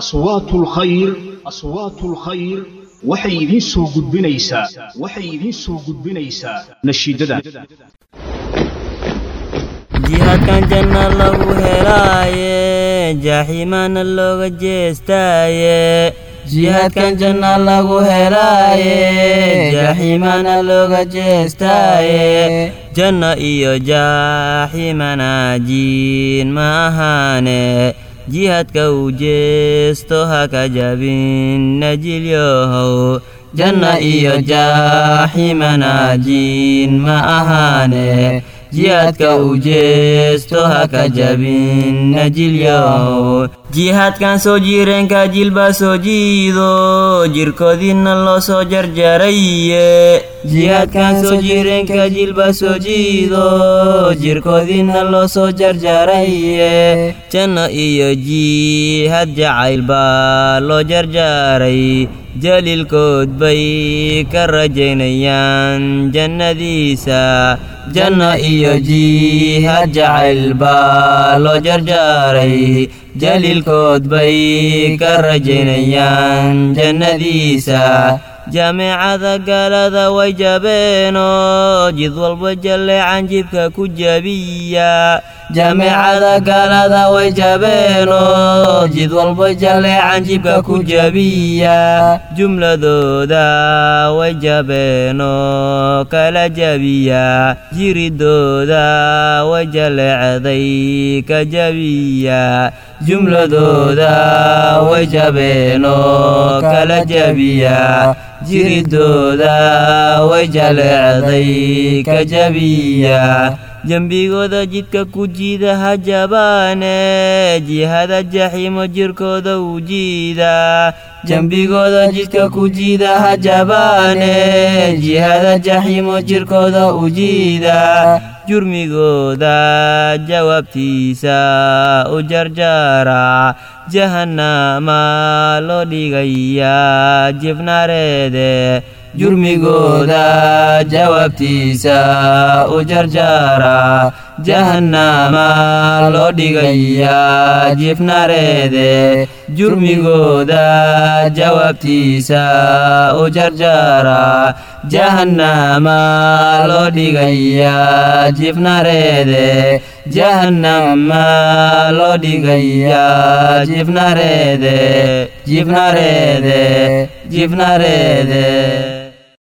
aswaatul khayr aswaatul khayr waxay idiin soo gudbinaysaa waxay idiin soo gudbinaysaa nashiidadan jihaadkan janna lagu helaaye jaaximaana looga jeestaaye. Jihaadkan janna lagu helaaye jaaximaana looga jeestaaye. Janna iyo jaaximana jiin ma ahaane jihaadka uu jeesto haka jabin najilyohow janna iyo jaaximana jiin ma ahaane jihaadka uu jeesto haka jabin najilyow jihaadkan soo jireenka jilba soo jiido jirkoodiinna loo soo jarjaraye jihaadkan soo jireenka jilba soo jiido jirkoodiinna loo soo jarjaraye janno iyo jihaad jacayl baa loo jarjaray. Jaliilkood bay ka rajaynayaan jannadiisa janno iyo jihaad jacayl loo jarjaaray jaliilkood bay ka rajaynayaan jannadiisa jaamicada gaalada way jabeenoo jid walba jalleecan jibka ku jabiya jaamicada gaalada way jabeenoo jid walba jalleecan jibka ku jabiya jumladooda way jabeenoo kala jabiya jiridooda way jalleecday ka jabiya jumladooda way jabeenoo kala jabiya jiridooda way jaleecday ka jabiya dembigooda jidka ku jiida ha jabaane jihada jaxiimo jirkooda u jiida dembigooda jidka ku jiida ha jabaane jihada jaxiimo jirkooda u jiida jurmigooda jawaabtiisa u jarjara jahannama loo dhigaya jibnareede jurmigooda jawaabtiisa u jarjara jahannama loo dhigaya jifnareede jurmigooda jawaabtiisa u jarjara jahannama loo dhigaya jifnareede jahannama loo dhigaya jifnareede jifnareede jifnareede